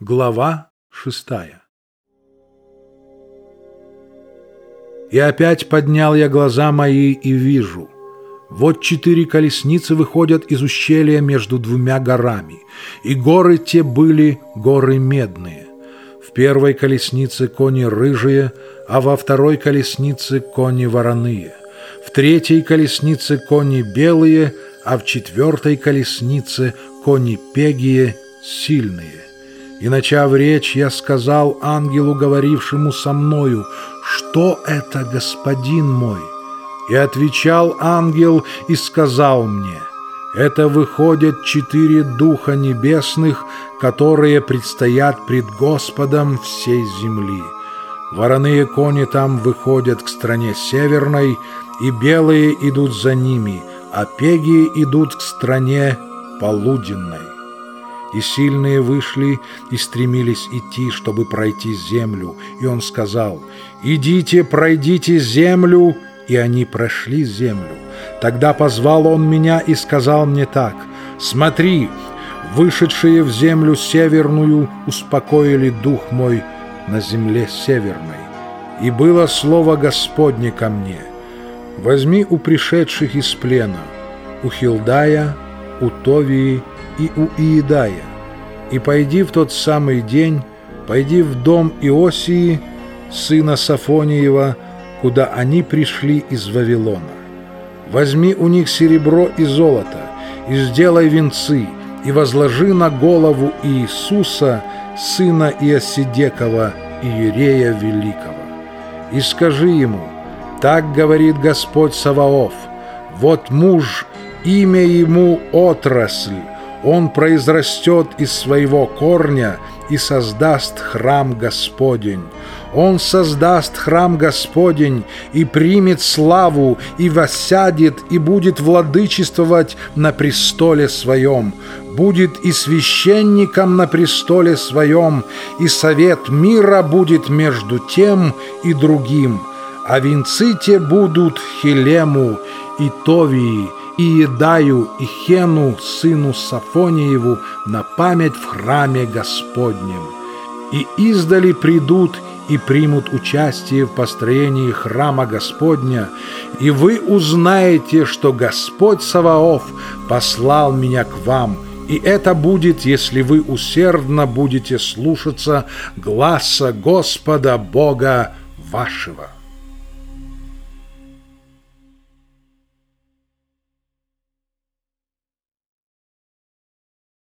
Глава шестая И опять поднял я глаза мои и вижу. Вот четыре колесницы выходят из ущелья между двумя горами, и горы те были горы медные. В первой колеснице кони рыжие, а во второй колеснице кони вороные. В третьей колеснице кони белые, а в четвертой колеснице кони пегие, сильные. И, начав речь, я сказал ангелу, говорившему со мною, «Что это, господин мой?» И отвечал ангел и сказал мне, «Это выходят четыре духа небесных, которые предстоят пред Господом всей земли. Вороные кони там выходят к стране северной, и белые идут за ними, а пеги идут к стране полуденной» и сильные вышли и стремились идти, чтобы пройти землю. И он сказал, «Идите, пройдите землю», и они прошли землю. Тогда позвал он меня и сказал мне так, «Смотри, вышедшие в землю северную успокоили дух мой на земле северной. И было слово Господне ко мне, возьми у пришедших из плена, у Хилдая, у Товии и у Иедая, и пойди в тот самый день, пойди в дом Иосии, сына Сафониева, куда они пришли из Вавилона. Возьми у них серебро и золото, и сделай венцы, и возложи на голову Иисуса, сына Иосидекова, Иерея Великого. И скажи ему, так говорит Господь Саваоф, вот муж, имя ему отрасль, он произрастет из своего корня и создаст храм Господень. Он создаст храм Господень и примет славу, и воссядет, и будет владычествовать на престоле своем, будет и священником на престоле своем, и совет мира будет между тем и другим, а венцы те будут Хилему и Товии, и Едаю и Хену, сыну Сафониеву, на память в храме Господнем. И издали придут и примут участие в построении храма Господня, и вы узнаете, что Господь Саваоф послал меня к вам, и это будет, если вы усердно будете слушаться гласа Господа Бога вашего».